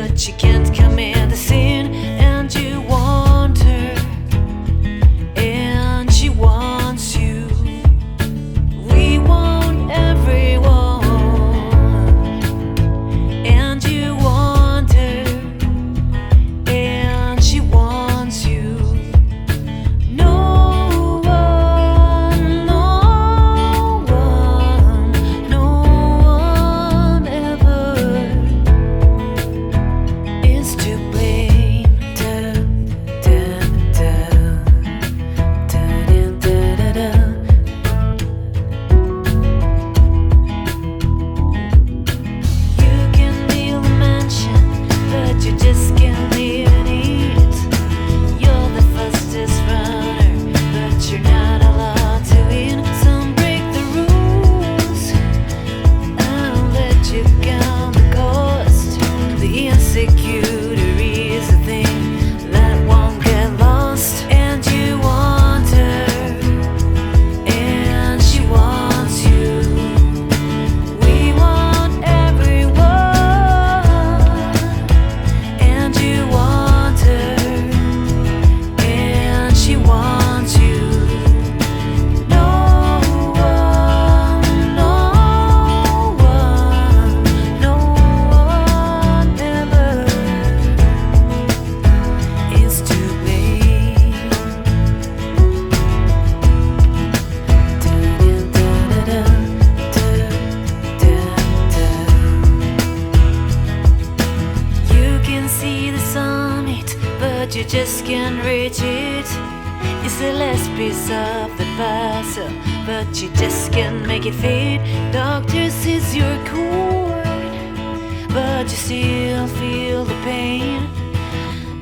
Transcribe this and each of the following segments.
but you can't come in to see escape. you just can't reach it. It's the last piece of the puzzle, but you just can't make it fit. Doctor says you're cured, but you still feel the pain.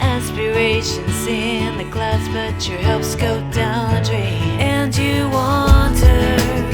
Aspirations in the clouds, but your hopes go down the drain, and you wonder.